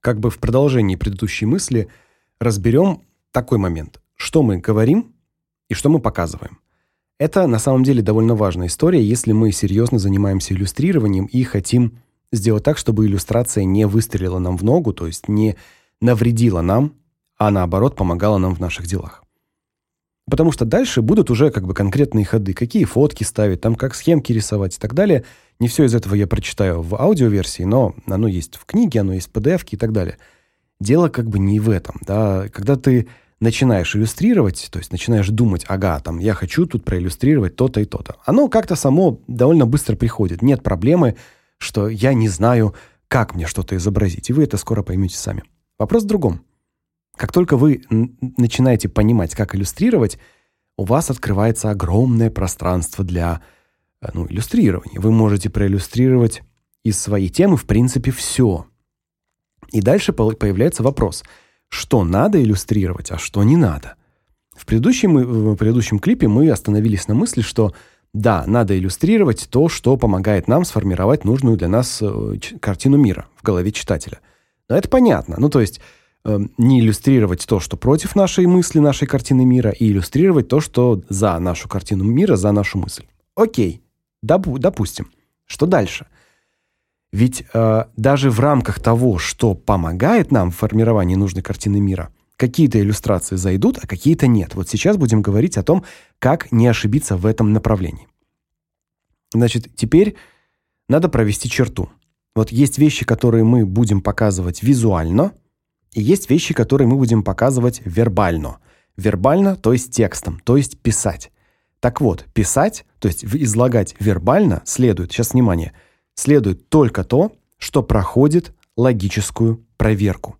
как бы в продолжении предыдущей мысли разберем такой момент. Что мы говорим и что мы показываем. Это на самом деле довольно важная история, если мы серьезно занимаемся иллюстрированием и хотим сделать так, чтобы иллюстрация не выстрелила нам в ногу, то есть не навредила нам, а наоборот помогала нам в наших делах. Потому что дальше будут уже как бы конкретные ходы, какие фотки ставить, там как схемки рисовать и так далее. Не все из этого я прочитаю в аудиоверсии, но оно есть в книге, оно есть в PDF и так далее. Дело как бы не в этом, да. Когда ты начинаешь иллюстрировать, то есть начинаешь думать, ага, там я хочу тут проиллюстрировать то-то и то-то. Оно как-то само довольно быстро приходит. Нет проблемы, что я не знаю, как мне что-то изобразить, и вы это скоро поймете сами. Вопрос в другом. Как только вы начинаете понимать, как иллюстрировать, у вас открывается огромное пространство для ну, иллюстрирования. Вы можете проиллюстрировать из своей темы, в принципе, все. И дальше появляется вопрос, что надо иллюстрировать, а что не надо. В предыдущем, в предыдущем клипе мы остановились на мысли, что да, надо иллюстрировать то, что помогает нам сформировать нужную для нас э, картину мира в голове читателя. Но это понятно. Ну, то есть э, не иллюстрировать то, что против нашей мысли, нашей картины мира, и иллюстрировать то, что за нашу картину мира, за нашу мысль. Окей. Допу допустим. Что дальше? Ведь э, даже в рамках того, что помогает нам в формировании нужной картины мира, какие-то иллюстрации зайдут, а какие-то нет. Вот сейчас будем говорить о том, как не ошибиться в этом направлении. Значит, теперь надо провести черту. Вот есть вещи, которые мы будем показывать визуально, и есть вещи, которые мы будем показывать вербально. Вербально, то есть текстом, то есть писать. Так вот, писать, то есть излагать вербально следует, сейчас внимание, следует только то, что проходит логическую проверку.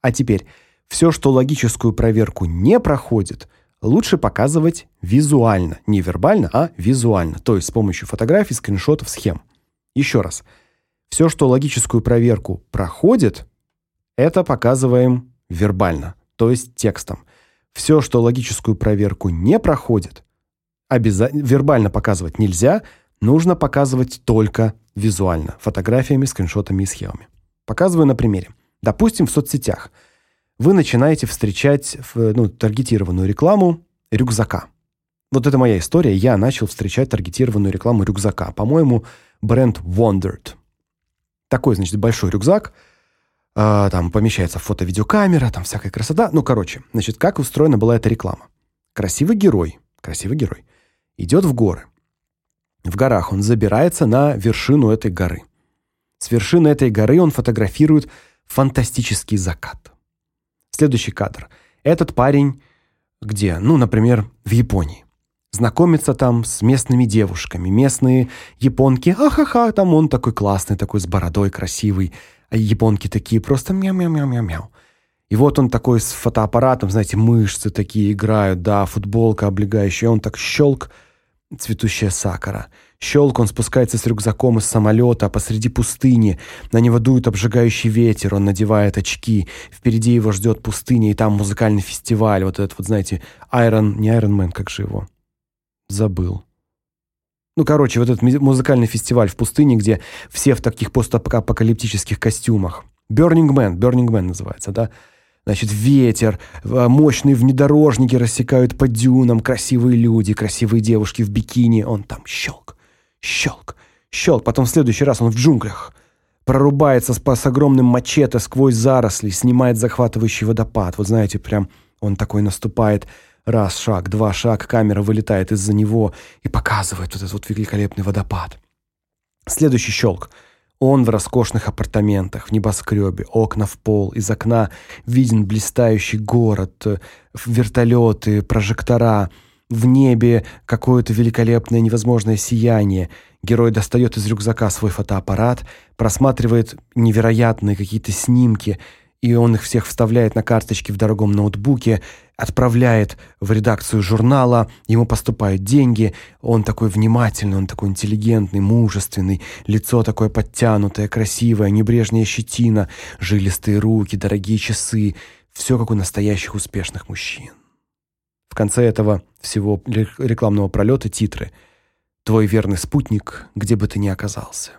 А теперь все, что логическую проверку не проходит, лучше показывать визуально, не вербально, а визуально, то есть с помощью фотографий, скриншотов, схем. Еще раз. Все, что логическую проверку проходит, это показываем вербально, то есть текстом. Все, что логическую проверку не проходит, обязательно вербально показывать нельзя, нужно показывать только визуально, фотографиями, скриншотами и схемами. Показываю на примере. Допустим, в соцсетях вы начинаете встречать ну, таргетированную рекламу рюкзака. Вот это моя история. Я начал встречать таргетированную рекламу рюкзака. По-моему, бренд Wondered. Такой, значит, большой рюкзак. Э, там помещается фото-видеокамера, там всякая красота. Ну, короче, значит, как устроена была эта реклама? Красивый герой, красивый герой идет в горы. В горах он забирается на вершину этой горы. С вершины этой горы он фотографирует фантастический закат. Следующий кадр. Этот парень где? Ну, например, в Японии. Знакомится там с местными девушками. Местные японки, ахаха, там он такой классный, такой с бородой красивый. Японки такие просто мяу-мяу-мяу-мяу-мяу. И вот он такой с фотоаппаратом, знаете, мышцы такие играют, да, футболка облегающая, он так щелк, цветущая сакара. Щелк, он спускается с рюкзаком из самолета посреди пустыни. На него дует обжигающий ветер, он надевает очки. Впереди его ждет пустыня, и там музыкальный фестиваль. Вот этот вот, знаете, Iron, не Iron Man, как же его? Забыл. Ну, короче, вот этот музыкальный фестиваль в пустыне, где все в таких постапокалиптических костюмах. Burning Man, Burning Man называется, да? Значит, ветер, а, мощные внедорожники рассекают по дюнам, красивые люди, красивые девушки в бикини. Он там щелк, щелк, щелк. Потом в следующий раз он в джунглях. Прорубается с, с огромным мачете сквозь заросли, снимает захватывающий водопад. Вот знаете, прям он такой наступает. Раз шаг, два шаг, камера вылетает из-за него и показывает вот этот вот великолепный водопад. Следующий щелк — он в роскошных апартаментах, в небоскребе, окна в пол, из окна виден блистающий город, вертолеты, прожектора, в небе какое-то великолепное невозможное сияние. Герой достает из рюкзака свой фотоаппарат, просматривает невероятные какие-то снимки, и он их всех вставляет на карточки в дорогом ноутбуке, отправляет в редакцию журнала, ему поступают деньги, он такой внимательный, он такой интеллигентный, мужественный, лицо такое подтянутое, красивое, небрежная щетина, жилистые руки, дорогие часы, все как у настоящих успешных мужчин. В конце этого всего рекламного пролета титры: Твой верный спутник, где бы ты ни оказался.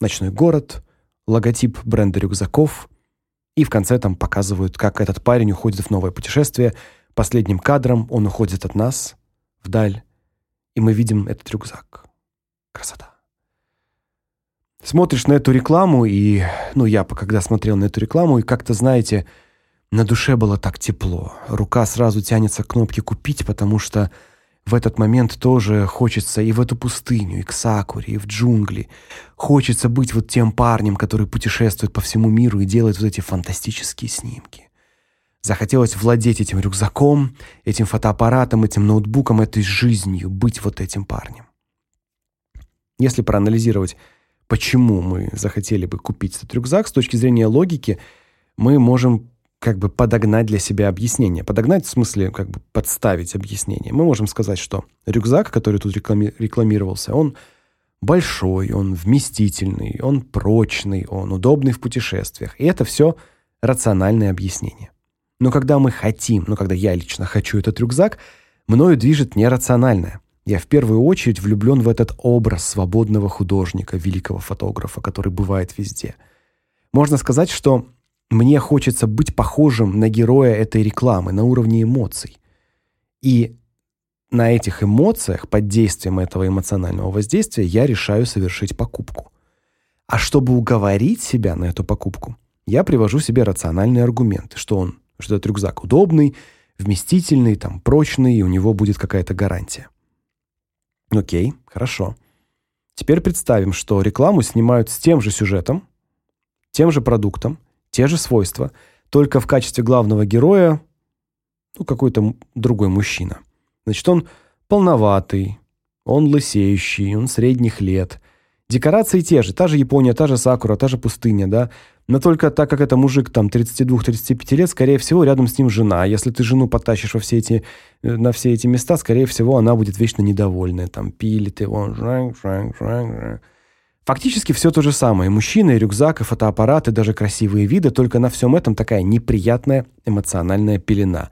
Ночной город, логотип бренда рюкзаков, и в конце там показывают, как этот парень уходит в новое путешествие. Последним кадром он уходит от нас вдаль, и мы видим этот рюкзак. Красота. Смотришь на эту рекламу, и, ну, я когда смотрел на эту рекламу, и как-то, знаете, на душе было так тепло. Рука сразу тянется к кнопке «Купить», потому что в этот момент тоже хочется и в эту пустыню, и к сакуре, и в джунгли. Хочется быть вот тем парнем, который путешествует по всему миру и делает вот эти фантастические снимки. Захотелось владеть этим рюкзаком, этим фотоаппаратом, этим ноутбуком, этой жизнью, быть вот этим парнем. Если проанализировать, почему мы захотели бы купить этот рюкзак с точки зрения логики, мы можем как бы подогнать для себя объяснение. Подогнать в смысле как бы подставить объяснение. Мы можем сказать, что рюкзак, который тут реклами рекламировался, он большой, он вместительный, он прочный, он удобный в путешествиях. И это все рациональное объяснение. Но когда мы хотим, ну когда я лично хочу этот рюкзак, мною движет нерациональное. Я в первую очередь влюблен в этот образ свободного художника, великого фотографа, который бывает везде. Можно сказать, что мне хочется быть похожим на героя этой рекламы на уровне эмоций. И на этих эмоциях, под действием этого эмоционального воздействия, я решаю совершить покупку. А чтобы уговорить себя на эту покупку, я привожу себе рациональные аргументы, что он, что этот рюкзак удобный, вместительный, там прочный, и у него будет какая-то гарантия. О'кей, хорошо. Теперь представим, что рекламу снимают с тем же сюжетом, тем же продуктом, те же свойства, только в качестве главного героя ну какой-то другой мужчина. Значит, он полноватый, он лысеющий, он средних лет. Декорации те же, та же Япония, та же сакура, та же пустыня, да? Но только так как это мужик там 32-35 лет, скорее всего, рядом с ним жена. А если ты жену потащишь во все эти э, на все эти места, скорее всего, она будет вечно недовольная, там пилит его, жрang, жрang, жрang. Фактически все то же самое: мужчина, и рюкзак, и фотоаппарат, и даже красивые виды, только на всем этом такая неприятная эмоциональная пелена.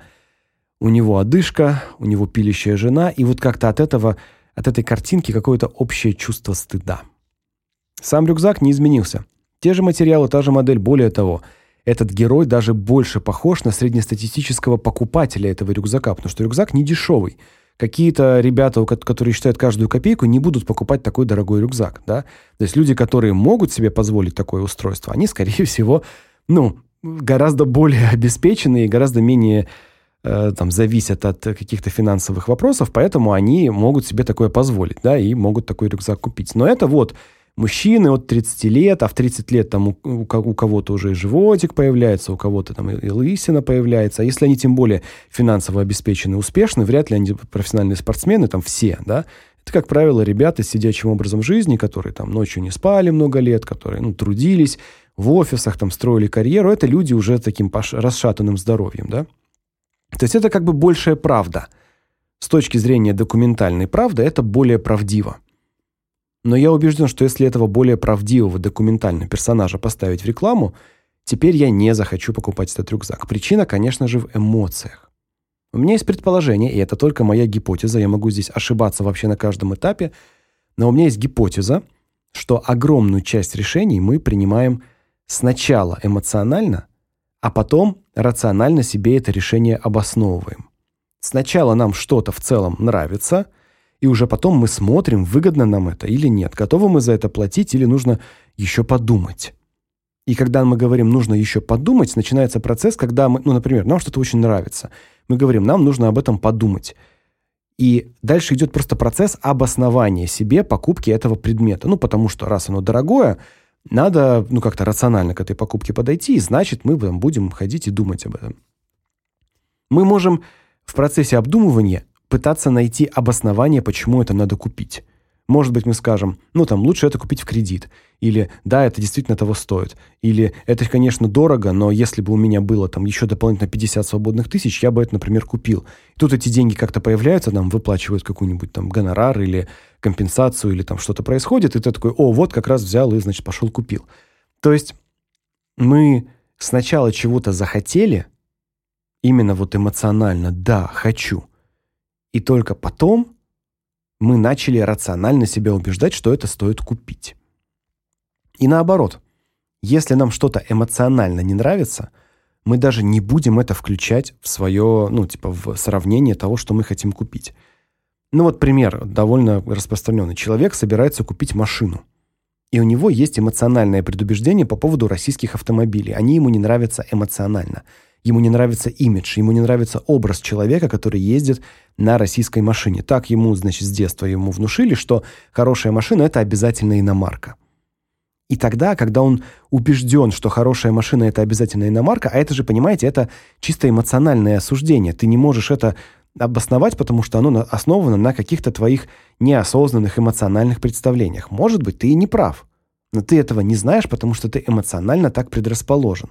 У него одышка, у него пилящая жена, и вот как-то от этого, от этой картинки какое-то общее чувство стыда. Сам рюкзак не изменился. Те же материалы, та же модель, более того, этот герой даже больше похож на среднестатистического покупателя этого рюкзака, потому что рюкзак не дешевый какие-то ребята, которые считают каждую копейку, не будут покупать такой дорогой рюкзак, да? То есть люди, которые могут себе позволить такое устройство, они скорее всего, ну, гораздо более обеспеченные, гораздо менее э, там зависят от каких-то финансовых вопросов, поэтому они могут себе такое позволить, да, и могут такой рюкзак купить. Но это вот мужчины от 30 лет, а в 30 лет там у, у, у кого-то уже и животик появляется, у кого-то там и, и лысина появляется. А если они тем более финансово обеспечены, успешны, вряд ли они профессиональные спортсмены, там все, да. Это, как правило, ребята с сидячим образом жизни, которые там ночью не спали много лет, которые, ну, трудились в офисах, там строили карьеру. Это люди уже таким расшатанным здоровьем, да. То есть это как бы большая правда. С точки зрения документальной правды это более правдиво. Но я убежден, что если этого более правдивого документального персонажа поставить в рекламу, теперь я не захочу покупать этот рюкзак. Причина, конечно же, в эмоциях. У меня есть предположение, и это только моя гипотеза, я могу здесь ошибаться вообще на каждом этапе, но у меня есть гипотеза, что огромную часть решений мы принимаем сначала эмоционально, а потом рационально себе это решение обосновываем. Сначала нам что-то в целом нравится – и уже потом мы смотрим, выгодно нам это или нет, готовы мы за это платить или нужно еще подумать. И когда мы говорим нужно еще подумать, начинается процесс, когда мы, ну, например, нам что-то очень нравится. Мы говорим, нам нужно об этом подумать. И дальше идет просто процесс обоснования себе покупки этого предмета. Ну, потому что раз оно дорогое, надо, ну, как-то рационально к этой покупке подойти, и значит, мы будем ходить и думать об этом. Мы можем в процессе обдумывания пытаться найти обоснование, почему это надо купить. Может быть, мы скажем: "Ну, там лучше это купить в кредит" или "Да, это действительно того стоит" или "Это, конечно, дорого, но если бы у меня было там еще дополнительно 50 свободных тысяч, я бы это, например, купил". Тут эти деньги как-то появляются, нам выплачивают какую-нибудь там гонорар или компенсацию или там что-то происходит, и ты такой: "О, вот как раз взял и, значит, пошел купил". То есть мы сначала чего-то захотели, именно вот эмоционально: "Да, хочу". И только потом мы начали рационально себя убеждать, что это стоит купить. И наоборот. Если нам что-то эмоционально не нравится, мы даже не будем это включать в свое, ну, типа в сравнение того, что мы хотим купить. Ну вот пример довольно распространенный. Человек собирается купить машину. И у него есть эмоциональное предубеждение по поводу российских автомобилей. Они ему не нравятся эмоционально. Ему не нравится имидж, ему не нравится образ человека, который ездит на российской машине. Так ему, значит, с детства ему внушили, что хорошая машина это обязательно иномарка. И тогда, когда он убежден, что хорошая машина это обязательно иномарка, а это же, понимаете, это чисто эмоциональное осуждение. Ты не можешь это обосновать, потому что оно основано на каких-то твоих неосознанных эмоциональных представлениях. Может быть, ты и не прав. Но ты этого не знаешь, потому что ты эмоционально так предрасположен.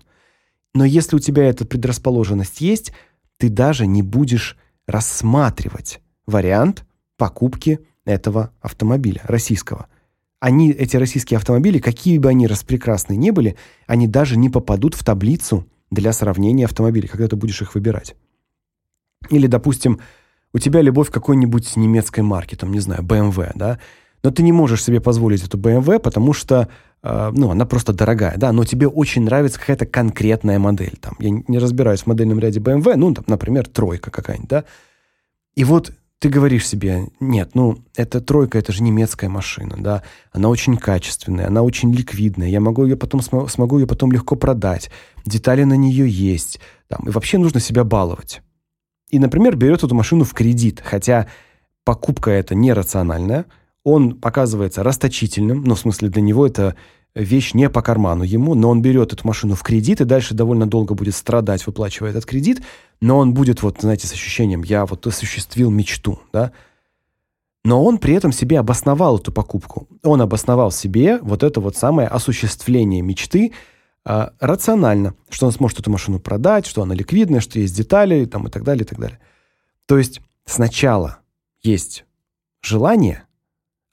Но если у тебя эта предрасположенность есть, ты даже не будешь рассматривать вариант покупки этого автомобиля российского. Они эти российские автомобили, какие бы они распрекрасные не были, они даже не попадут в таблицу для сравнения автомобилей, когда ты будешь их выбирать. Или, допустим, у тебя любовь к какой-нибудь немецкой марке, там, не знаю, BMW, да? Но ты не можешь себе позволить эту BMW, потому что э, ну, она просто дорогая, да, но тебе очень нравится какая-то конкретная модель, там. Я не разбираюсь в модельном ряде BMW, ну, там, например, тройка какая-нибудь, да? И вот ты говоришь себе: "Нет, ну, эта тройка это же немецкая машина, да? Она очень качественная, она очень ликвидная. Я могу ее потом смогу ее потом легко продать. Детали на нее есть, там. И вообще нужно себя баловать" и, например, берет эту машину в кредит, хотя покупка это нерациональная, он показывается расточительным, ну, в смысле, для него это вещь не по карману ему, но он берет эту машину в кредит и дальше довольно долго будет страдать, выплачивая этот кредит, но он будет вот, знаете, с ощущением я вот осуществил мечту, да? Но он при этом себе обосновал эту покупку. Он обосновал себе вот это вот самое осуществление мечты, а, рационально, что он сможет эту машину продать, что она ликвидная, что есть детали, там и так далее, и так далее. То есть сначала есть желание,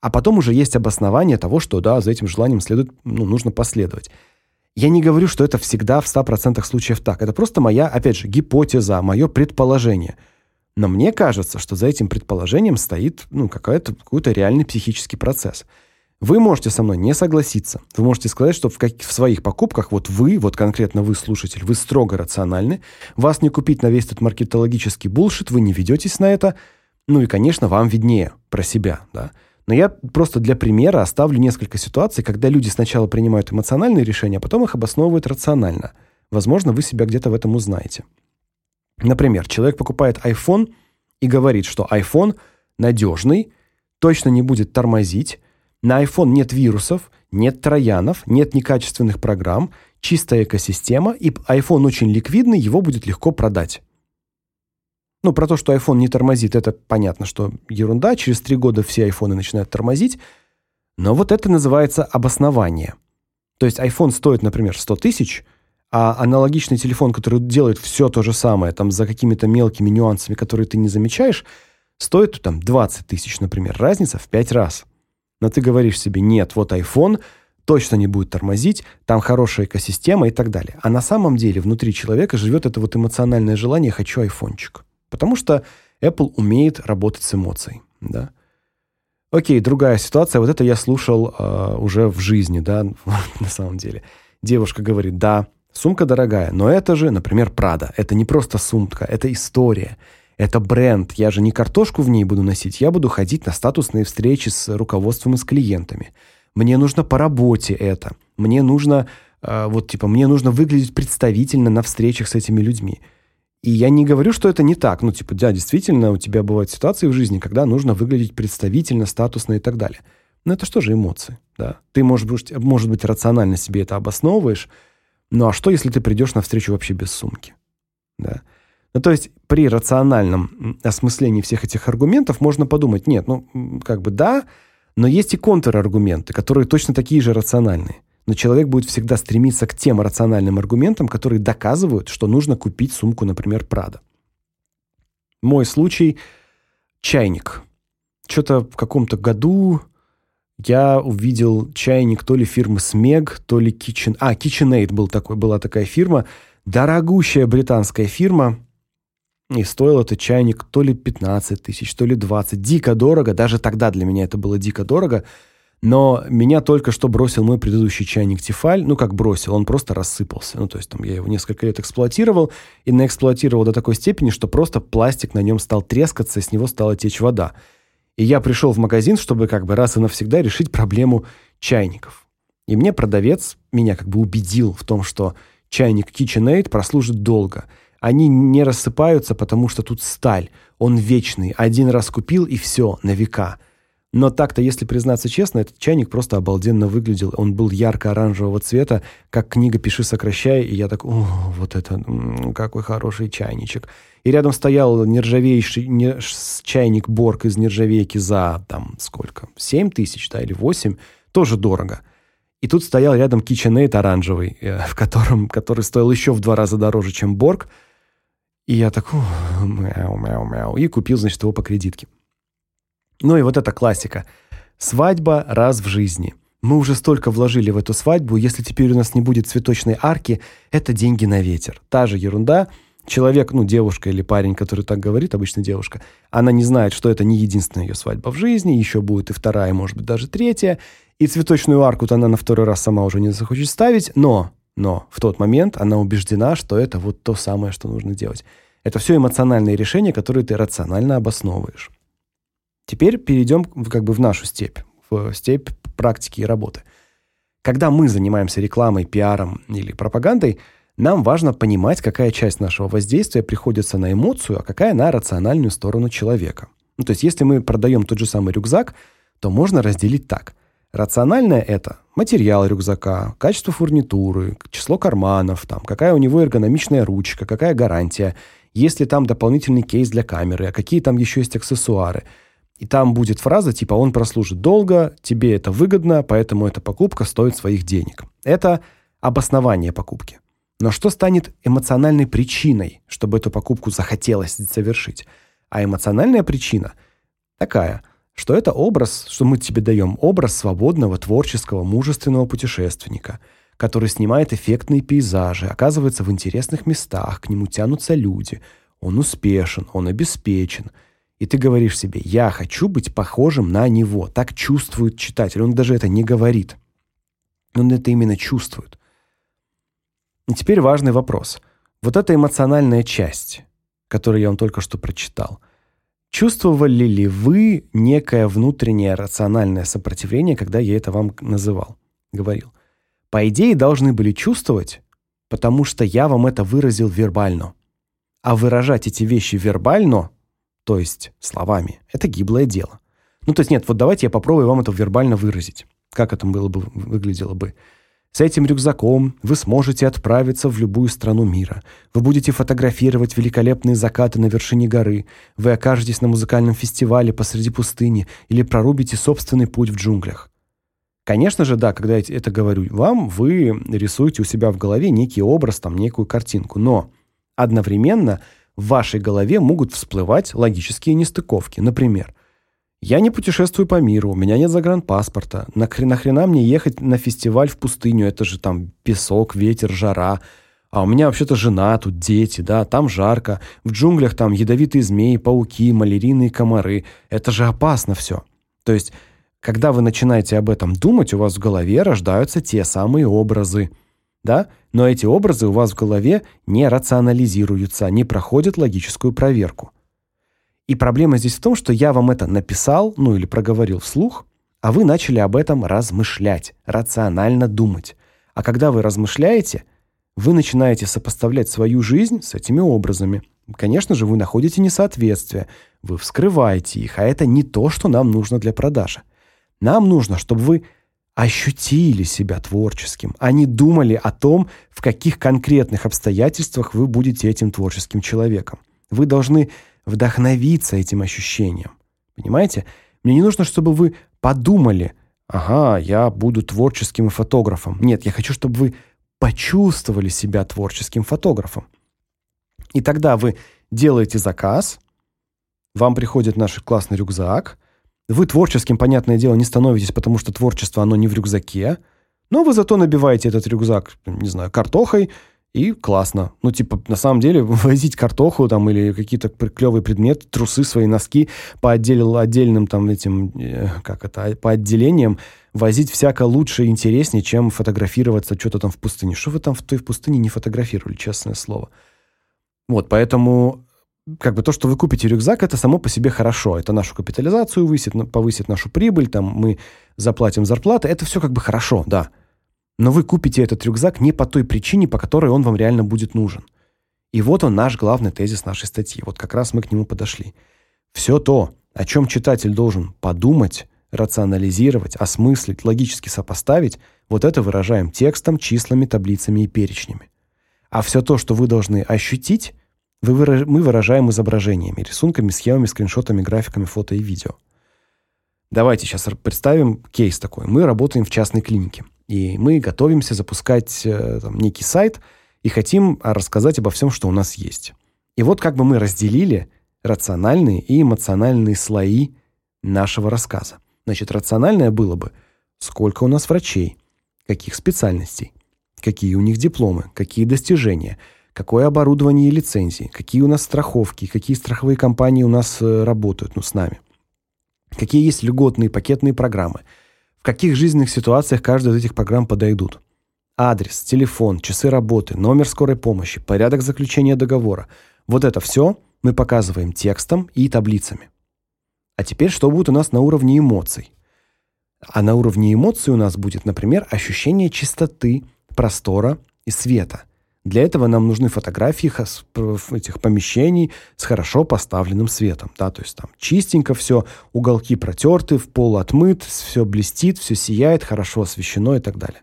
а потом уже есть обоснование того, что да, за этим желанием следует, ну, нужно последовать. Я не говорю, что это всегда в 100% случаев так. Это просто моя, опять же, гипотеза, мое предположение. Но мне кажется, что за этим предположением стоит, ну, какая-то какой-то реальный психический процесс. Вы можете со мной не согласиться. Вы можете сказать, что в, как, в своих покупках вот вы, вот конкретно вы, слушатель, вы строго рациональны. Вас не купить на весь этот маркетологический булшит, вы не ведетесь на это. Ну и, конечно, вам виднее про себя, да. Но я просто для примера оставлю несколько ситуаций, когда люди сначала принимают эмоциональные решения, а потом их обосновывают рационально. Возможно, вы себя где-то в этом узнаете. Например, человек покупает iPhone и говорит, что iPhone надежный, точно не будет тормозить, на iPhone нет вирусов, нет троянов, нет некачественных программ, чистая экосистема, и iPhone очень ликвидный, его будет легко продать. Ну, про то, что iPhone не тормозит, это понятно, что ерунда. Через три года все айфоны начинают тормозить. Но вот это называется обоснование. То есть iPhone стоит, например, 100 тысяч, а аналогичный телефон, который делает все то же самое, там за какими-то мелкими нюансами, которые ты не замечаешь, стоит там 20 тысяч, например. Разница в 5 раз но ты говоришь себе: "Нет, вот iPhone точно не будет тормозить, там хорошая экосистема и так далее". А на самом деле внутри человека живет это вот эмоциональное желание "хочу айфончик". Потому что Apple умеет работать с эмоцией, да? О'кей, другая ситуация. Вот это я слушал э, уже в жизни, да, на самом деле. Девушка говорит: "Да, сумка дорогая, но это же, например, Prada. Это не просто сумка, это история. Это бренд. Я же не картошку в ней буду носить, я буду ходить на статусные встречи с руководством и с клиентами. Мне нужно по работе это. Мне нужно э, вот типа мне нужно выглядеть представительно на встречах с этими людьми. И я не говорю, что это не так. Ну, типа, да, действительно, у тебя бывают ситуации в жизни, когда нужно выглядеть представительно, статусно и так далее. Но это что же эмоции, да? Ты, может быть, может быть, рационально себе это обосновываешь. Ну, а что, если ты придешь на встречу вообще без сумки? Да? Ну, то есть при рациональном осмыслении всех этих аргументов можно подумать: нет, ну, как бы да, но есть и контраргументы, которые точно такие же рациональные. Но человек будет всегда стремиться к тем рациональным аргументам, которые доказывают, что нужно купить сумку, например, Prada. Мой случай чайник. Что-то в каком-то году я увидел чайник то ли фирмы Smeg, то ли Kitchen, а KitchenAid был такой, была такая фирма, дорогущая британская фирма. И стоил этот чайник то ли 15 тысяч, то ли 20. Дико дорого. Даже тогда для меня это было дико дорого. Но меня только что бросил мой предыдущий чайник Тефаль, ну как бросил, он просто рассыпался. Ну то есть там я его несколько лет эксплуатировал и наэксплуатировал до такой степени, что просто пластик на нем стал трескаться, с него стала течь вода. И я пришел в магазин, чтобы как бы раз и навсегда решить проблему чайников. И мне продавец меня как бы убедил в том, что чайник KitchenAid прослужит долго. Они не рассыпаются, потому что тут сталь. Он вечный. Один раз купил и все, на века. Но так-то, если признаться честно, этот чайник просто обалденно выглядел. Он был ярко-оранжевого цвета, как книга «Пиши, сокращай», и я так, о, вот это, какой хороший чайничек. И рядом стоял нержавеющий не, чайник Борг из нержавейки за, там, сколько, 7 тысяч, да, или 8, тоже дорого. И тут стоял рядом KitchenAid оранжевый, э, в котором, который стоил еще в два раза дороже, чем Борг. И я так, мяу, мяу, мяу, и купил, значит, его по кредитке. Ну и вот эта классика. Свадьба раз в жизни. Мы уже столько вложили в эту свадьбу, если теперь у нас не будет цветочной арки, это деньги на ветер. Та же ерунда. Человек, ну, девушка или парень, который так говорит, обычно девушка, она не знает, что это не единственная ее свадьба в жизни, еще будет и вторая, может быть, даже третья, и цветочную арку-то она на второй раз сама уже не захочет ставить, но, но в тот момент она убеждена, что это вот то самое, что нужно делать. Это все эмоциональные решения, которые ты рационально обосновываешь. Теперь перейдем как бы в нашу степь, в степь практики и работы. Когда мы занимаемся рекламой, пиаром или пропагандой, нам важно понимать, какая часть нашего воздействия приходится на эмоцию, а какая на рациональную сторону человека. Ну, то есть, если мы продаем тот же самый рюкзак, то можно разделить так. Рациональное это материал рюкзака, качество фурнитуры, число карманов, там, какая у него эргономичная ручка, какая гарантия, есть ли там дополнительный кейс для камеры, а какие там еще есть аксессуары – и там будет фраза типа «он прослужит долго, тебе это выгодно, поэтому эта покупка стоит своих денег». Это обоснование покупки. Но что станет эмоциональной причиной, чтобы эту покупку захотелось совершить? А эмоциональная причина такая, что это образ, что мы тебе даем образ свободного, творческого, мужественного путешественника, который снимает эффектные пейзажи, оказывается в интересных местах, к нему тянутся люди. Он успешен, он обеспечен – и ты говоришь себе: "Я хочу быть похожим на него". Так чувствует читатель. Он даже это не говорит. Он это именно чувствует. И теперь важный вопрос. Вот эта эмоциональная часть, которую я вам только что прочитал. Чувствовали ли вы некое внутреннее рациональное сопротивление, когда я это вам называл, говорил? По идее должны были чувствовать, потому что я вам это выразил вербально. А выражать эти вещи вербально то есть словами. Это гиблое дело. Ну, то есть нет, вот давайте я попробую вам это вербально выразить. Как это было бы выглядело бы? С этим рюкзаком вы сможете отправиться в любую страну мира. Вы будете фотографировать великолепные закаты на вершине горы. Вы окажетесь на музыкальном фестивале посреди пустыни или прорубите собственный путь в джунглях. Конечно же, да, когда я это говорю вам, вы рисуете у себя в голове некий образ, там некую картинку, но одновременно в вашей голове могут всплывать логические нестыковки. Например, я не путешествую по миру, у меня нет загранпаспорта. Нахрена, нахрена мне ехать на фестиваль в пустыню? Это же там песок, ветер, жара. А у меня вообще-то жена, тут дети, да, там жарко. В джунглях там ядовитые змеи, пауки, малярийные комары. Это же опасно все. То есть, когда вы начинаете об этом думать, у вас в голове рождаются те самые образы да? Но эти образы у вас в голове не рационализируются, не проходят логическую проверку. И проблема здесь в том, что я вам это написал, ну или проговорил вслух, а вы начали об этом размышлять, рационально думать. А когда вы размышляете, вы начинаете сопоставлять свою жизнь с этими образами. Конечно же, вы находите несоответствия, вы вскрываете их, а это не то, что нам нужно для продажи. Нам нужно, чтобы вы ощутили себя творческим. Они думали о том, в каких конкретных обстоятельствах вы будете этим творческим человеком. Вы должны вдохновиться этим ощущением. Понимаете? Мне не нужно, чтобы вы подумали: "Ага, я буду творческим фотографом". Нет, я хочу, чтобы вы почувствовали себя творческим фотографом. И тогда вы делаете заказ, вам приходит наш классный рюкзак, вы творческим, понятное дело, не становитесь, потому что творчество оно не в рюкзаке, но вы зато набиваете этот рюкзак, не знаю, картохой, И классно. Ну, типа, на самом деле, возить картоху там или какие-то клевые предметы, трусы, свои носки по отдел, отдельным там этим, э, как это, по отделениям, возить всяко лучше и интереснее, чем фотографироваться что-то там в пустыне. Что вы там в той пустыне не фотографировали, честное слово. Вот, поэтому как бы то, что вы купите рюкзак, это само по себе хорошо. Это нашу капитализацию высит, повысит нашу прибыль, там мы заплатим зарплаты. Это все как бы хорошо, да. Но вы купите этот рюкзак не по той причине, по которой он вам реально будет нужен. И вот он наш главный тезис нашей статьи. Вот как раз мы к нему подошли. Все то, о чем читатель должен подумать, рационализировать, осмыслить, логически сопоставить, вот это выражаем текстом, числами, таблицами и перечнями. А все то, что вы должны ощутить, мы выражаем изображениями, рисунками, схемами, скриншотами, графиками, фото и видео. Давайте сейчас представим кейс такой. Мы работаем в частной клинике. И мы готовимся запускать э, там, некий сайт и хотим а, рассказать обо всем, что у нас есть. И вот как бы мы разделили рациональные и эмоциональные слои нашего рассказа. Значит, рациональное было бы, сколько у нас врачей, каких специальностей, какие у них дипломы, какие достижения, какое оборудование и лицензии, какие у нас страховки, какие страховые компании у нас э, работают ну, с нами, какие есть льготные пакетные программы – в каких жизненных ситуациях каждая из этих программ подойдут. Адрес, телефон, часы работы, номер скорой помощи, порядок заключения договора. Вот это все мы показываем текстом и таблицами. А теперь что будет у нас на уровне эмоций? А на уровне эмоций у нас будет, например, ощущение чистоты, простора и света. Для этого нам нужны фотографии этих помещений с хорошо поставленным светом, да, то есть там чистенько все, уголки протерты, в пол отмыт, все блестит, все сияет, хорошо освещено и так далее.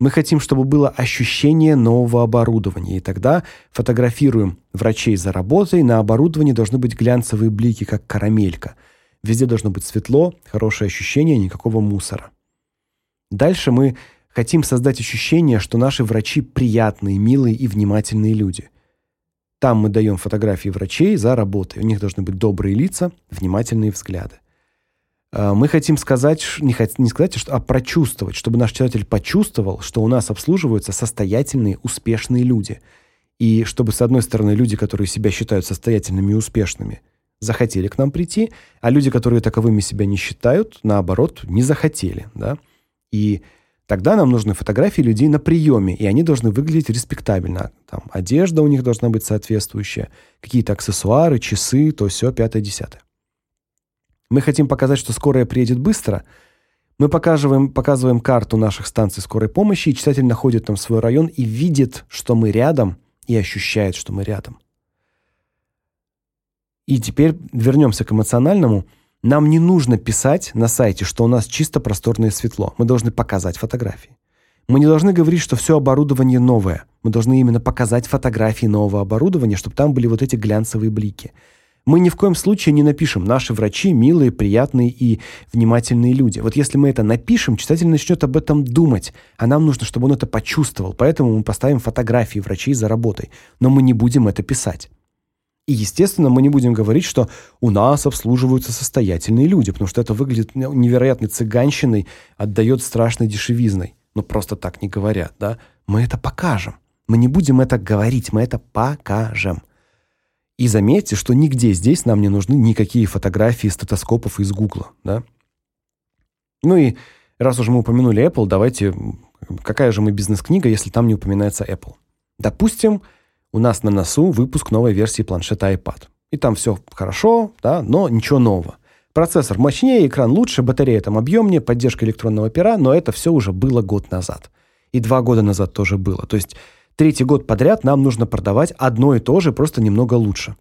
Мы хотим, чтобы было ощущение нового оборудования, и тогда фотографируем врачей за работой, на оборудовании должны быть глянцевые блики, как карамелька. Везде должно быть светло, хорошее ощущение, никакого мусора. Дальше мы Хотим создать ощущение, что наши врачи приятные, милые и внимательные люди. Там мы даем фотографии врачей за работой. У них должны быть добрые лица, внимательные взгляды. А, мы хотим сказать, не, хот, не сказать, а прочувствовать, чтобы наш читатель почувствовал, что у нас обслуживаются состоятельные, успешные люди. И чтобы, с одной стороны, люди, которые себя считают состоятельными и успешными, захотели к нам прийти, а люди, которые таковыми себя не считают, наоборот, не захотели. Да? И Тогда нам нужны фотографии людей на приеме, и они должны выглядеть респектабельно. Там одежда у них должна быть соответствующая, какие-то аксессуары, часы, то все пятое, десятое. Мы хотим показать, что скорая приедет быстро. Мы показываем, показываем карту наших станций скорой помощи, и читатель находит там свой район и видит, что мы рядом, и ощущает, что мы рядом. И теперь вернемся к эмоциональному – нам не нужно писать на сайте, что у нас чисто просторное светло. Мы должны показать фотографии. Мы не должны говорить, что все оборудование новое. Мы должны именно показать фотографии нового оборудования, чтобы там были вот эти глянцевые блики. Мы ни в коем случае не напишем: "Наши врачи милые, приятные и внимательные люди". Вот если мы это напишем, читатель начнет об этом думать, а нам нужно, чтобы он это почувствовал. Поэтому мы поставим фотографии врачей за работой, но мы не будем это писать. И, естественно, мы не будем говорить, что у нас обслуживаются состоятельные люди, потому что это выглядит невероятной цыганщиной, отдает страшной дешевизной. Но просто так не говорят, да? Мы это покажем. Мы не будем это говорить, мы это покажем. И заметьте, что нигде здесь нам не нужны никакие фотографии стетоскопов из Гугла, да? Ну и раз уже мы упомянули Apple, давайте какая же мы бизнес-книга, если там не упоминается Apple? Допустим, у нас на носу выпуск новой версии планшета iPad. И там все хорошо, да, но ничего нового. Процессор мощнее, экран лучше, батарея там объемнее, поддержка электронного пера, но это все уже было год назад. И два года назад тоже было. То есть третий год подряд нам нужно продавать одно и то же, просто немного лучше.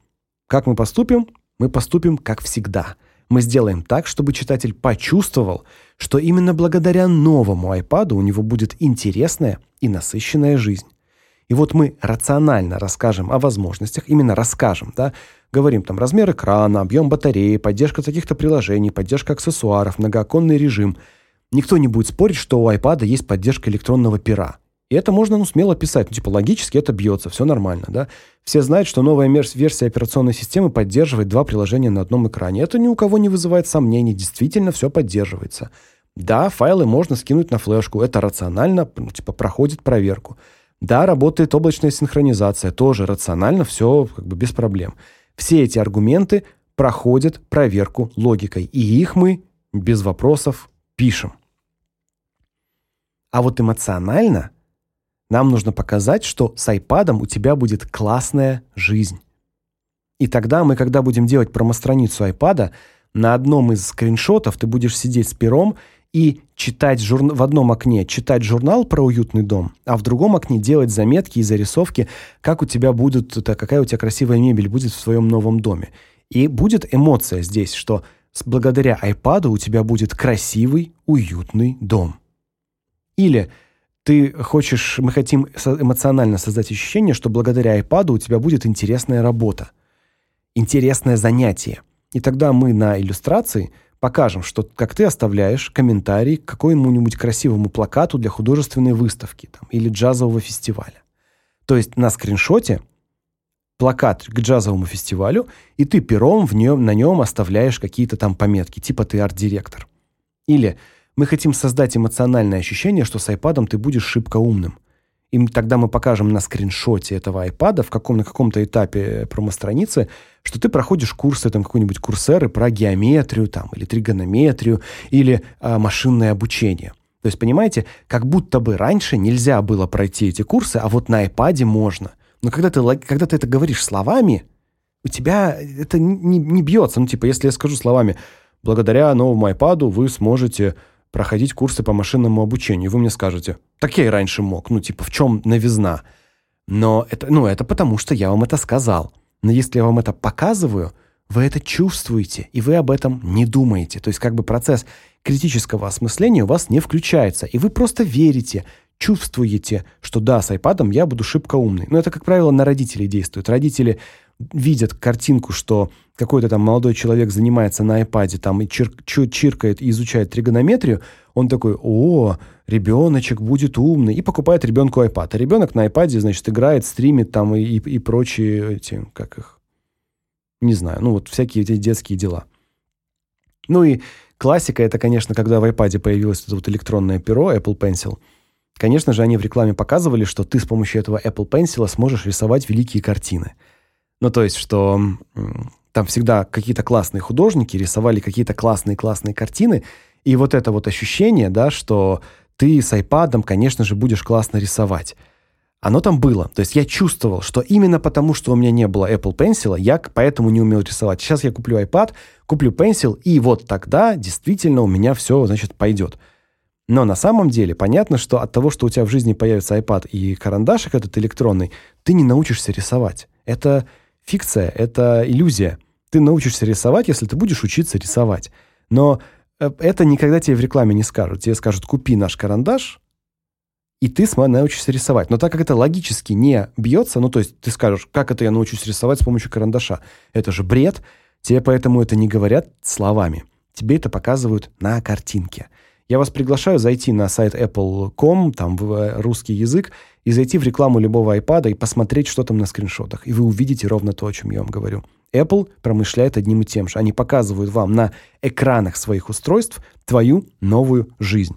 Как мы поступим? Мы поступим как всегда. Мы сделаем так, чтобы читатель почувствовал, что именно благодаря новому iPad у него будет интересная и насыщенная жизнь. И вот мы рационально расскажем о возможностях, именно расскажем, да, говорим там размер экрана, объем батареи, поддержка каких-то приложений, поддержка аксессуаров, многооконный режим. Никто не будет спорить, что у iPad есть поддержка электронного пера. И это можно ну смело писать, ну, типа логически это бьется, все нормально, да? Все знают, что новая версия операционной системы поддерживает два приложения на одном экране. Это ни у кого не вызывает сомнений, действительно все поддерживается. Да, файлы можно скинуть на флешку, это рационально, ну, типа проходит проверку. Да, работает облачная синхронизация, тоже рационально, все как бы без проблем. Все эти аргументы проходят проверку логикой, и их мы без вопросов пишем. А вот эмоционально нам нужно показать, что с iPad у тебя будет классная жизнь. И тогда мы, когда будем делать промо-страницу iPad, на одном из скриншотов ты будешь сидеть с пером и читать жур... в одном окне читать журнал про уютный дом, а в другом окне делать заметки и зарисовки, как у тебя будут, это, какая у тебя красивая мебель будет в своем новом доме. И будет эмоция здесь, что благодаря iPad у тебя будет красивый, уютный дом. Или ты хочешь, мы хотим эмоционально создать ощущение, что благодаря iPad у тебя будет интересная работа, интересное занятие. И тогда мы на иллюстрации покажем, что как ты оставляешь комментарий к какому-нибудь красивому плакату для художественной выставки там или джазового фестиваля. То есть на скриншоте плакат к джазовому фестивалю, и ты пером в нем на нем оставляешь какие-то там пометки, типа ты арт-директор. Или мы хотим создать эмоциональное ощущение, что с iPad ты будешь шибко умным. И тогда мы покажем на скриншоте этого iPad в каком на каком-то этапе промо-страницы, что ты проходишь курсы там какой-нибудь курсеры про геометрию там или тригонометрию или а, машинное обучение. То есть, понимаете, как будто бы раньше нельзя было пройти эти курсы, а вот на iPad можно. Но когда ты когда ты это говоришь словами, у тебя это не не бьется. Ну типа, если я скажу словами: "Благодаря новому iPad вы сможете проходить курсы по машинному обучению". Вы мне скажете: "Так я и раньше мог". Ну типа, в чем новизна? Но это, ну, это потому, что я вам это сказал. Но если я вам это показываю, вы это чувствуете, и вы об этом не думаете. То есть как бы процесс критического осмысления у вас не включается, и вы просто верите, чувствуете, что да, с iPad я буду шибко умный. Но это, как правило, на родителей действует. Родители видят картинку, что какой-то там молодой человек занимается на iPad там и чир чиркает и изучает тригонометрию, он такой: "О, ребеночек будет умный" и покупает ребенку iPad. А ребенок на iPad, значит, играет, стримит там и и, и прочие эти, как их, не знаю, ну вот всякие эти детские дела. Ну и классика это, конечно, когда в iPad появилось это вот электронное перо Apple Pencil. Конечно же, они в рекламе показывали, что ты с помощью этого Apple Pencil сможешь рисовать великие картины. Ну, то есть, что там всегда какие-то классные художники рисовали какие-то классные-классные картины, и вот это вот ощущение, да, что ты с iPad, конечно же, будешь классно рисовать. Оно там было. То есть я чувствовал, что именно потому, что у меня не было Apple Pencil, я поэтому не умел рисовать. Сейчас я куплю iPad, куплю Pencil, и вот тогда действительно у меня все, значит, пойдет. Но на самом деле понятно, что от того, что у тебя в жизни появится iPad и карандашик этот электронный, ты не научишься рисовать. Это фикция, это иллюзия. Ты научишься рисовать, если ты будешь учиться рисовать. Но э, это никогда тебе в рекламе не скажут. Тебе скажут: "Купи наш карандаш, и ты научишься рисовать". Но так как это логически не бьется, ну то есть ты скажешь: "Как это я научусь рисовать с помощью карандаша?" Это же бред. Тебе поэтому это не говорят словами. Тебе это показывают на картинке. Я вас приглашаю зайти на сайт apple.com, там в э, русский язык, и зайти в рекламу любого iPad и посмотреть, что там на скриншотах. И вы увидите ровно то, о чем я вам говорю. Apple промышляет одним и тем же. Они показывают вам на экранах своих устройств твою новую жизнь.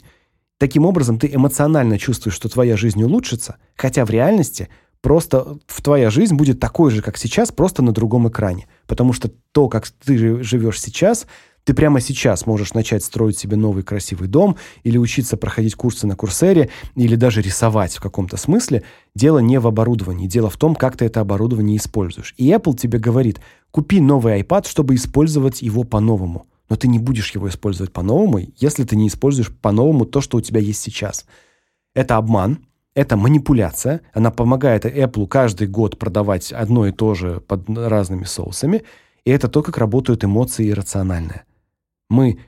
Таким образом, ты эмоционально чувствуешь, что твоя жизнь улучшится, хотя в реальности просто в твоя жизнь будет такой же, как сейчас, просто на другом экране. Потому что то, как ты живешь сейчас, ты прямо сейчас можешь начать строить себе новый красивый дом или учиться проходить курсы на Курсере или даже рисовать в каком-то смысле. Дело не в оборудовании, дело в том, как ты это оборудование используешь. И Apple тебе говорит: "Купи новый iPad, чтобы использовать его по-новому". Но ты не будешь его использовать по-новому, если ты не используешь по-новому то, что у тебя есть сейчас. Это обман, это манипуляция. Она помогает Apple каждый год продавать одно и то же под разными соусами. И это то, как работают эмоции и рациональное мы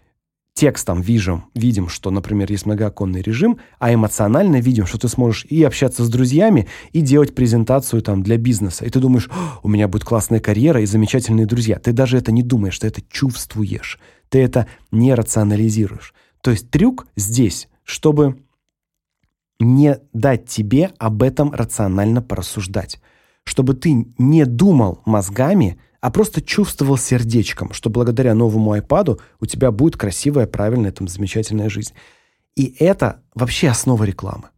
текстом видим, видим, что, например, есть многооконный режим, а эмоционально видим, что ты сможешь и общаться с друзьями, и делать презентацию там для бизнеса. И ты думаешь: "У меня будет классная карьера и замечательные друзья". Ты даже это не думаешь, ты это чувствуешь. Ты это не рационализируешь. То есть трюк здесь, чтобы не дать тебе об этом рационально порассуждать, чтобы ты не думал мозгами, а просто чувствовал сердечком, что благодаря новому iPad у тебя будет красивая, правильная, там замечательная жизнь. И это вообще основа рекламы.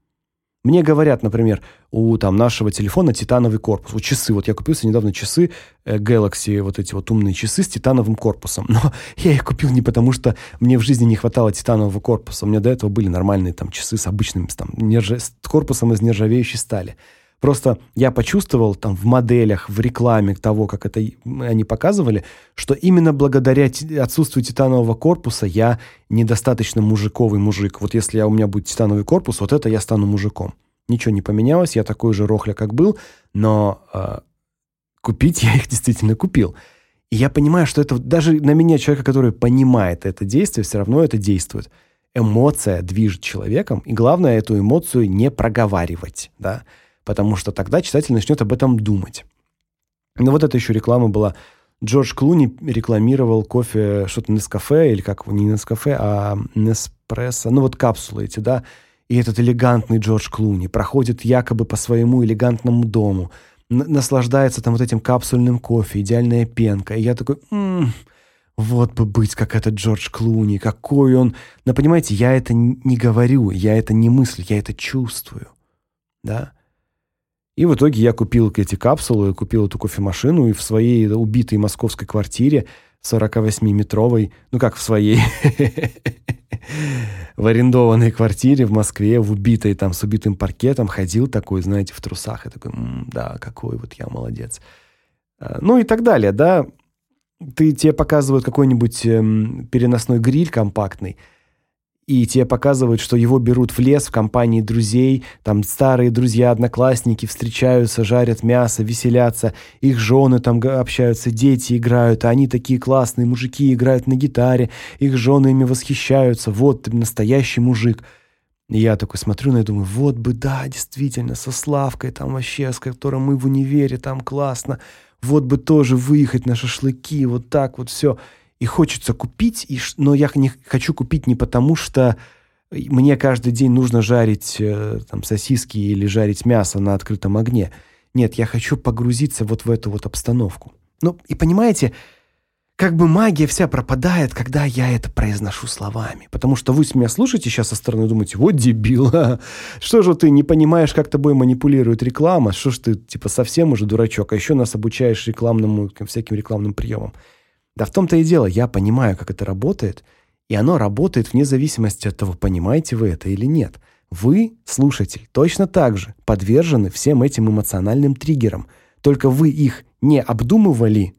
Мне говорят, например, у там нашего телефона титановый корпус, у часы. Вот я купил себе недавно часы э, Galaxy, вот эти вот умные часы с титановым корпусом. Но я их купил не потому, что мне в жизни не хватало титанового корпуса. У меня до этого были нормальные там часы с обычным там нержа... с корпусом из нержавеющей стали. Просто я почувствовал там в моделях, в рекламе того, как это они показывали, что именно благодаря отсутствию титанового корпуса я недостаточно мужиковый мужик. Вот если я, у меня будет титановый корпус, вот это я стану мужиком. Ничего не поменялось, я такой же рохля, как был, но э, купить я их действительно купил. И я понимаю, что это даже на меня, человека, который понимает это действие, все равно это действует. Эмоция движет человеком, и главное эту эмоцию не проговаривать, да потому что тогда читатель начнет об этом думать. Ну вот это еще реклама была. Джордж Клуни рекламировал кофе, что-то Нескафе, или как, не Нескафе, а Неспрессо, ну вот капсулы эти, да, и этот элегантный Джордж Клуни проходит якобы по своему элегантному дому, наслаждается там вот этим капсульным кофе, идеальная пенка, и я такой, м-м, вот бы быть как этот Джордж Клуни, какой он... Но понимаете, я это не говорю, я это не мыслю, я это чувствую, да. И в итоге я купил эти капсулы, купил эту кофемашину и в своей убитой московской квартире 48-метровой, ну как в своей, в арендованной квартире в Москве, в убитой там с убитым паркетом, ходил такой, знаете, в трусах. И такой, М, да, какой вот я молодец. А, ну и так далее, да. Ты тебе показывают какой-нибудь эм, переносной гриль компактный – и тебе показывают, что его берут в лес в компании друзей, там старые друзья, одноклассники встречаются, жарят мясо, веселятся, их жены там общаются, дети играют, а они такие классные, мужики играют на гитаре, их жены ими восхищаются, вот ты настоящий мужик. И я такой смотрю на это, думаю, вот бы, да, действительно, со Славкой там вообще, с которым мы в универе, там классно, вот бы тоже выехать на шашлыки, вот так вот все и хочется купить, и, но я не хочу купить не потому, что мне каждый день нужно жарить э, там сосиски или жарить мясо на открытом огне. Нет, я хочу погрузиться вот в эту вот обстановку. Ну, и понимаете, как бы магия вся пропадает, когда я это произношу словами. Потому что вы меня слушаете сейчас со стороны думаете, вот дебил, а? что же ты не понимаешь, как тобой манипулирует реклама, что ж ты типа совсем уже дурачок, а еще нас обучаешь рекламному, всяким рекламным приемам. Да в том-то и дело, я понимаю, как это работает, и оно работает вне зависимости от того, понимаете вы это или нет. Вы, слушатель, точно так же подвержены всем этим эмоциональным триггерам, только вы их не обдумывали,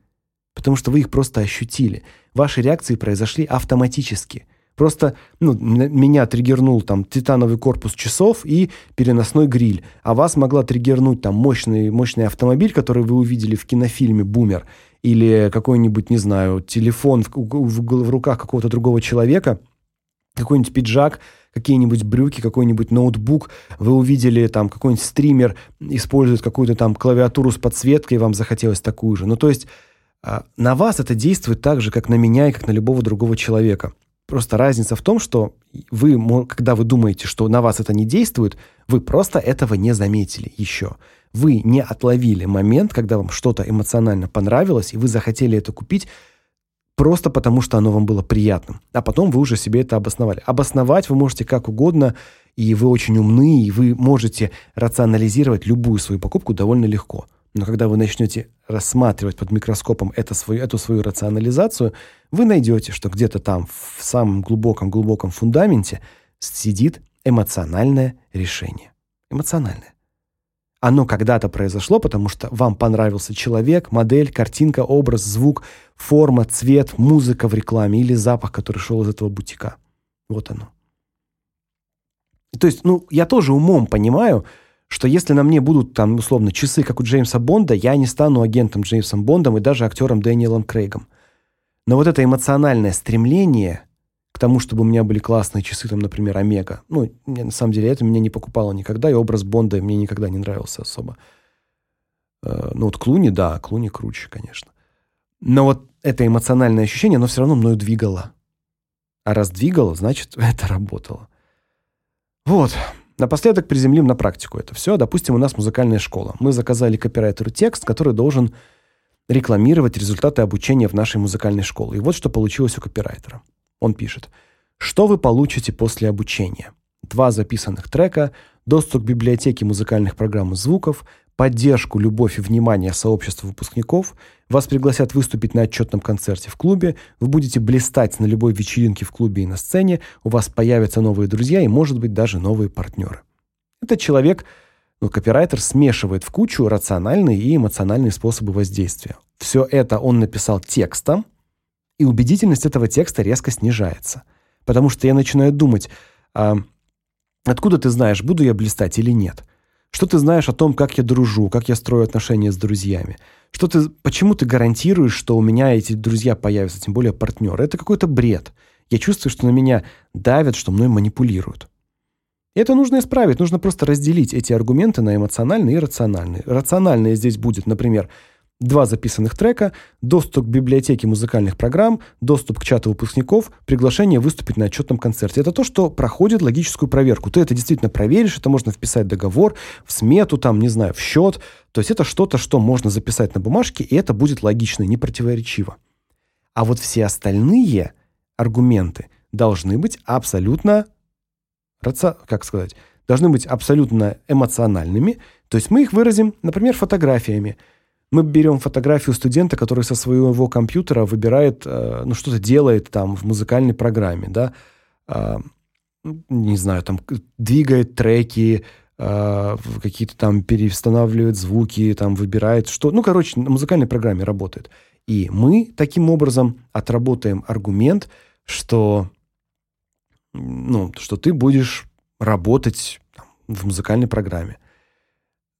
потому что вы их просто ощутили. Ваши реакции произошли автоматически. Просто, ну, меня триггернул там титановый корпус часов и переносной гриль, а вас могла триггернуть там мощный мощный автомобиль, который вы увидели в кинофильме Бумер, или какой-нибудь, не знаю, телефон в, в, в руках какого-то другого человека, какой-нибудь пиджак, какие-нибудь брюки, какой-нибудь ноутбук, вы увидели там какой-нибудь стример использует какую-то там клавиатуру с подсветкой, вам захотелось такую же. Ну, то есть а, на вас это действует так же, как на меня и как на любого другого человека. Просто разница в том, что вы, когда вы думаете, что на вас это не действует, вы просто этого не заметили еще вы не отловили момент, когда вам что-то эмоционально понравилось, и вы захотели это купить просто потому, что оно вам было приятным. А потом вы уже себе это обосновали. Обосновать вы можете как угодно, и вы очень умны, и вы можете рационализировать любую свою покупку довольно легко. Но когда вы начнете рассматривать под микроскопом это свою, эту свою рационализацию, вы найдете, что где-то там в самом глубоком-глубоком фундаменте сидит эмоциональное решение. Эмоциональное. Оно когда-то произошло, потому что вам понравился человек, модель, картинка, образ, звук, форма, цвет, музыка в рекламе или запах, который шел из этого бутика. Вот оно. То есть, ну, я тоже умом понимаю, что если на мне будут там условно часы, как у Джеймса Бонда, я не стану агентом Джеймсом Бондом и даже актером Дэниелом Крейгом. Но вот это эмоциональное стремление к тому, чтобы у меня были классные часы, там, например, Омега. Ну, на самом деле, это меня не покупало никогда, и образ Бонда мне никогда не нравился особо. Э, ну, вот Клуни, да, Клуни круче, конечно. Но вот это эмоциональное ощущение, оно все равно мною двигало. А раз двигало, значит, это работало. Вот. Напоследок приземлим на практику это все. Допустим, у нас музыкальная школа. Мы заказали копирайтеру текст, который должен рекламировать результаты обучения в нашей музыкальной школе. И вот что получилось у копирайтера. Он пишет: "Что вы получите после обучения? Два записанных трека, доступ к библиотеке музыкальных программ и звуков, поддержку, любовь и внимание сообщества выпускников. Вас пригласят выступить на отчетном концерте в клубе, вы будете блистать на любой вечеринке в клубе и на сцене, у вас появятся новые друзья и, может быть, даже новые партнеры. Этот человек, ну, копирайтер смешивает в кучу рациональные и эмоциональные способы воздействия. Все это он написал текстом, и убедительность этого текста резко снижается. Потому что я начинаю думать, а откуда ты знаешь, буду я блистать или нет? Что ты знаешь о том, как я дружу, как я строю отношения с друзьями? Что ты почему ты гарантируешь, что у меня эти друзья появятся, тем более партнеры? Это какой-то бред. Я чувствую, что на меня давят, что мной манипулируют. И это нужно исправить, нужно просто разделить эти аргументы на эмоциональные и рациональные. Рациональные здесь будет, например, два записанных трека, доступ к библиотеке музыкальных программ, доступ к чату выпускников, приглашение выступить на отчетном концерте. Это то, что проходит логическую проверку. Ты это действительно проверишь, это можно вписать в договор, в смету, там, не знаю, в счет. То есть это что-то, что можно записать на бумажке, и это будет логично не противоречиво. А вот все остальные аргументы должны быть абсолютно как сказать, должны быть абсолютно эмоциональными. То есть мы их выразим, например, фотографиями. Мы берем фотографию студента, который со своего компьютера выбирает, э, ну что-то делает там в музыкальной программе, да, э, не знаю, там двигает треки, э, какие-то там переустанавливает звуки, там выбирает что, ну, короче, на музыкальной программе работает. И мы таким образом отработаем аргумент, что ну, что ты будешь работать в музыкальной программе.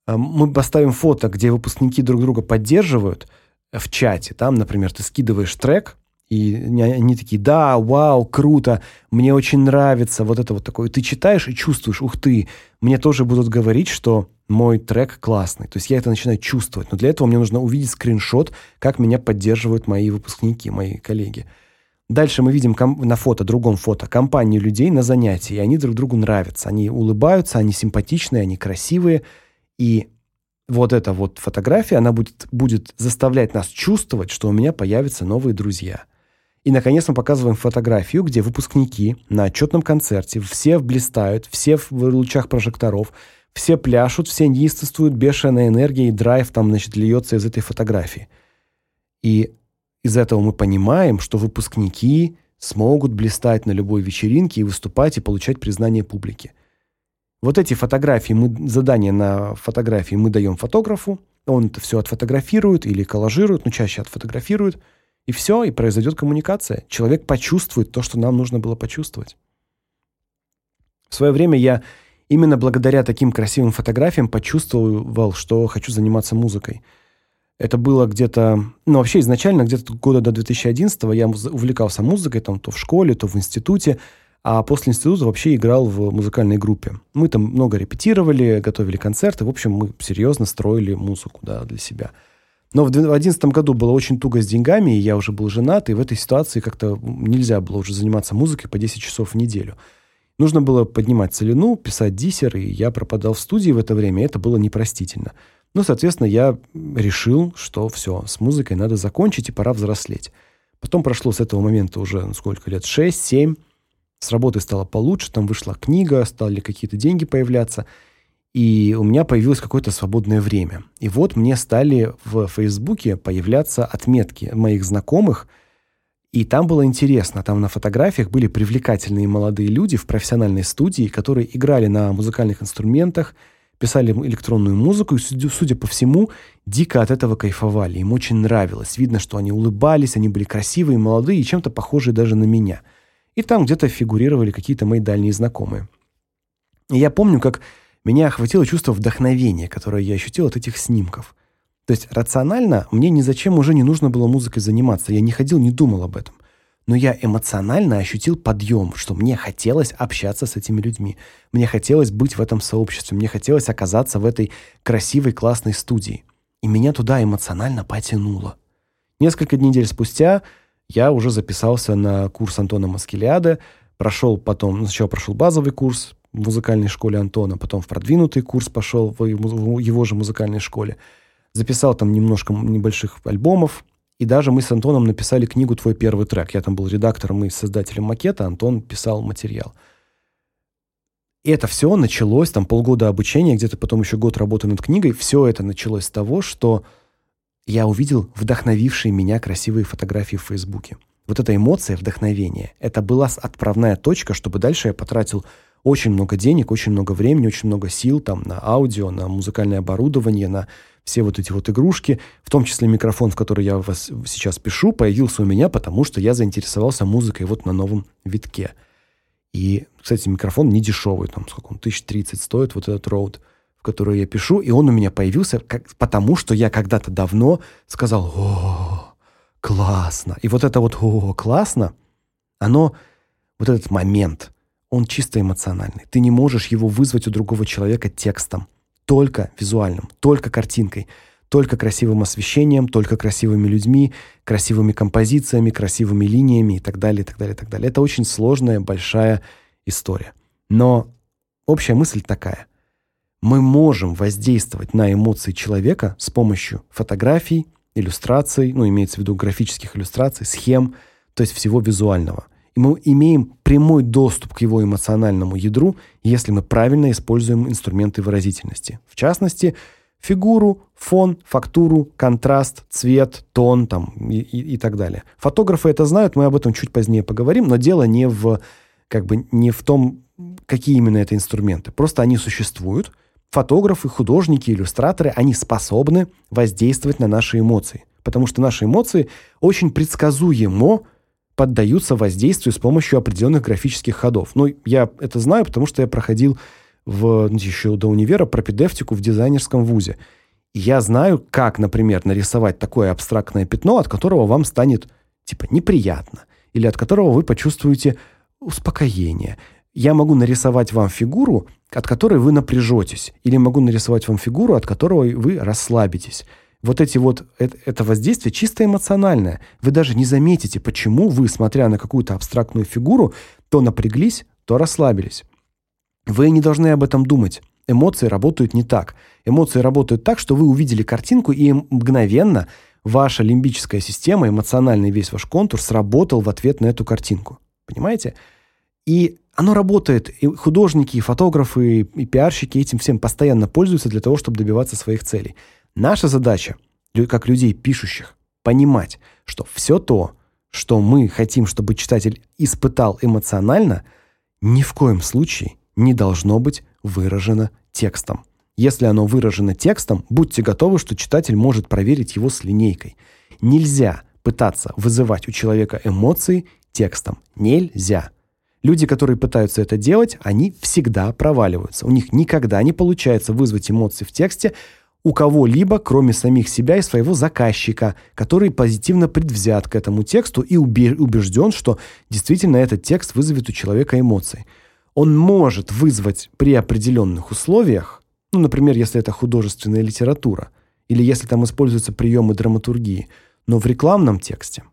А, мы поставим фото, где выпускники друг друга поддерживают в чате. Там, например, ты скидываешь трек, и они такие: "Да, вау, круто, мне очень нравится". Вот это вот такое. Ты читаешь и чувствуешь: "Ух ты, мне тоже будут говорить, что мой трек классный". То есть я это начинаю чувствовать. Но для этого мне нужно увидеть скриншот, как меня поддерживают мои выпускники, мои коллеги. Дальше мы видим на фото, другом фото, компанию людей на занятии, и они друг другу нравятся. Они улыбаются, они симпатичные, они красивые. И вот эта вот фотография, она будет, будет заставлять нас чувствовать, что у меня появятся новые друзья. И, наконец, мы показываем фотографию, где выпускники на отчетном концерте, все блистают, все в лучах прожекторов, все пляшут, все неистовствуют, бешеная энергия и драйв там, значит, льется из этой фотографии. И из этого мы понимаем, что выпускники смогут блистать на любой вечеринке и выступать и получать признание публики. Вот эти фотографии мы задание на фотографии мы даем фотографу, он это все отфотографирует или коллажирует, но чаще отфотографирует, и все, и произойдет коммуникация. Человек почувствует то, что нам нужно было почувствовать. В свое время я именно благодаря таким красивым фотографиям почувствовал, что хочу заниматься музыкой. Это было где-то, ну вообще изначально где-то года до 2011 я увлекался музыкой, там то в школе, то в институте, а после института вообще играл в музыкальной группе. Мы там много репетировали, готовили концерты, в общем, мы серьезно строили музыку, да, для себя. Но в 2011 году было очень туго с деньгами, и я уже был женат, и в этой ситуации как-то нельзя было уже заниматься музыкой по 10 часов в неделю. Нужно было поднимать целину, писать диссер, и я пропадал в студии в это время, и это было непростительно. Ну, соответственно, я решил, что все, с музыкой надо закончить и пора взрослеть. Потом прошло с этого момента уже ну, сколько лет? 6, 7. С работы стало получше, там вышла книга, стали какие-то деньги появляться, и у меня появилось какое-то свободное время. И вот мне стали в Фейсбуке появляться отметки моих знакомых, и там было интересно, там на фотографиях были привлекательные молодые люди в профессиональной студии, которые играли на музыкальных инструментах, писали электронную музыку и, судя по всему, дико от этого кайфовали. Им очень нравилось. Видно, что они улыбались, они были красивые, молодые и чем-то похожие даже на меня. И там где-то фигурировали какие-то мои дальние знакомые. И я помню, как меня охватило чувство вдохновения, которое я ощутил от этих снимков. То есть рационально мне ни зачем уже не нужно было музыкой заниматься. Я не ходил, не думал об этом но я эмоционально ощутил подъем, что мне хотелось общаться с этими людьми. Мне хотелось быть в этом сообществе, мне хотелось оказаться в этой красивой классной студии. И меня туда эмоционально потянуло. Несколько недель спустя я уже записался на курс Антона Маскелиады, прошел потом, ну, сначала прошел базовый курс в музыкальной школе Антона, потом в продвинутый курс пошел в его же музыкальной школе. Записал там немножко небольших альбомов, и даже мы с Антоном написали книгу «Твой первый трек». Я там был редактором и создателем макета, Антон писал материал. И это все началось, там полгода обучения, где-то потом еще год работы над книгой. Все это началось с того, что я увидел вдохновившие меня красивые фотографии в Фейсбуке. Вот эта эмоция, вдохновение, это была отправная точка, чтобы дальше я потратил очень много денег, очень много времени, очень много сил там на аудио, на музыкальное оборудование, на все вот эти вот игрушки, в том числе микрофон, в который я вас сейчас пишу, появился у меня, потому что я заинтересовался музыкой вот на новом витке. И, кстати, микрофон не дешевый, там сколько он, 1030 стоит, вот этот Rode, в который я пишу, и он у меня появился как, потому, что я когда-то давно сказал «О, классно!» И вот это вот «О, классно!» оно, вот этот момент, он чисто эмоциональный. Ты не можешь его вызвать у другого человека текстом только визуальным, только картинкой, только красивым освещением, только красивыми людьми, красивыми композициями, красивыми линиями и так далее, и так далее, и так далее. Это очень сложная, большая история. Но общая мысль такая: мы можем воздействовать на эмоции человека с помощью фотографий, иллюстраций, ну, имеется в виду графических иллюстраций, схем, то есть всего визуального и мы имеем прямой доступ к его эмоциональному ядру, если мы правильно используем инструменты выразительности. В частности, фигуру, фон, фактуру, контраст, цвет, тон там и, и, и так далее. Фотографы это знают, мы об этом чуть позднее поговорим, но дело не в как бы не в том, какие именно это инструменты. Просто они существуют. Фотографы, художники, иллюстраторы, они способны воздействовать на наши эмоции, потому что наши эмоции очень предсказуемо поддаются воздействию с помощью определенных графических ходов. Ну, я это знаю, потому что я проходил в ну, еще до универа пропедевтику в дизайнерском вузе. И я знаю, как, например, нарисовать такое абстрактное пятно, от которого вам станет типа неприятно или от которого вы почувствуете успокоение. Я могу нарисовать вам фигуру, от которой вы напряжетесь, или могу нарисовать вам фигуру, от которой вы расслабитесь вот эти вот это, это воздействие чисто эмоциональное. Вы даже не заметите, почему вы, смотря на какую-то абстрактную фигуру, то напряглись, то расслабились. Вы не должны об этом думать. Эмоции работают не так. Эмоции работают так, что вы увидели картинку и мгновенно ваша лимбическая система, эмоциональный весь ваш контур сработал в ответ на эту картинку. Понимаете? И оно работает. И художники, и фотографы, и пиарщики этим всем постоянно пользуются для того, чтобы добиваться своих целей. Наша задача, как людей пишущих, понимать, что все то, что мы хотим, чтобы читатель испытал эмоционально, ни в коем случае не должно быть выражено текстом. Если оно выражено текстом, будьте готовы, что читатель может проверить его с линейкой. Нельзя пытаться вызывать у человека эмоции текстом. Нельзя. Люди, которые пытаются это делать, они всегда проваливаются. У них никогда не получается вызвать эмоции в тексте, у кого-либо, кроме самих себя и своего заказчика, который позитивно предвзят к этому тексту и убежден, что действительно этот текст вызовет у человека эмоции. Он может вызвать при определенных условиях, ну, например, если это художественная литература, или если там используются приемы драматургии, но в рекламном тексте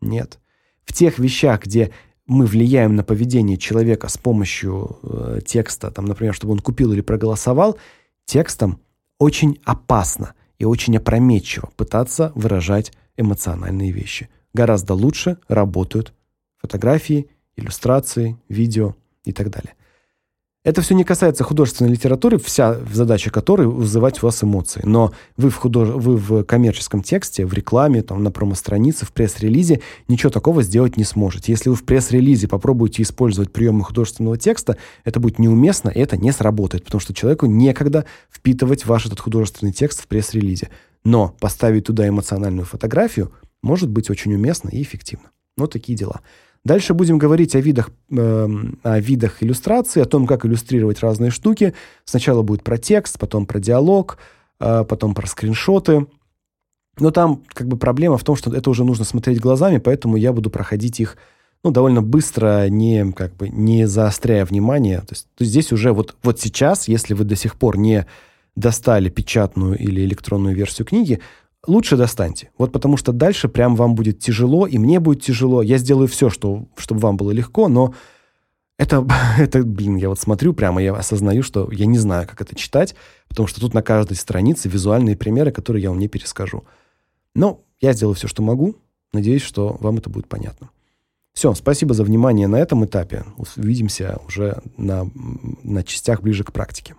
нет. В тех вещах, где мы влияем на поведение человека с помощью э, текста, там, например, чтобы он купил или проголосовал, текстом очень опасно и очень опрометчиво пытаться выражать эмоциональные вещи. Гораздо лучше работают фотографии, иллюстрации, видео и так далее. Это все не касается художественной литературы, вся задача которой вызывать у вас эмоции. Но вы в худож... вы в коммерческом тексте, в рекламе, там на промо-странице, в пресс-релизе ничего такого сделать не сможете. Если вы в пресс-релизе попробуете использовать приемы художественного текста, это будет неуместно, и это не сработает, потому что человеку некогда впитывать ваш этот художественный текст в пресс-релизе. Но поставить туда эмоциональную фотографию может быть очень уместно и эффективно. Вот такие дела. Дальше будем говорить о видах э, о видах иллюстрации, о том, как иллюстрировать разные штуки. Сначала будет про текст, потом про диалог, э, потом про скриншоты. Но там как бы проблема в том, что это уже нужно смотреть глазами, поэтому я буду проходить их ну довольно быстро, не как бы не заостряя внимание. То есть, то здесь уже вот вот сейчас, если вы до сих пор не достали печатную или электронную версию книги, лучше достаньте. Вот потому что дальше прям вам будет тяжело, и мне будет тяжело. Я сделаю все, что, чтобы вам было легко, но это, это, блин, я вот смотрю прямо, я осознаю, что я не знаю, как это читать, потому что тут на каждой странице визуальные примеры, которые я вам не перескажу. Но я сделаю все, что могу. Надеюсь, что вам это будет понятно. Все, спасибо за внимание на этом этапе. Увидимся уже на, на частях ближе к практике.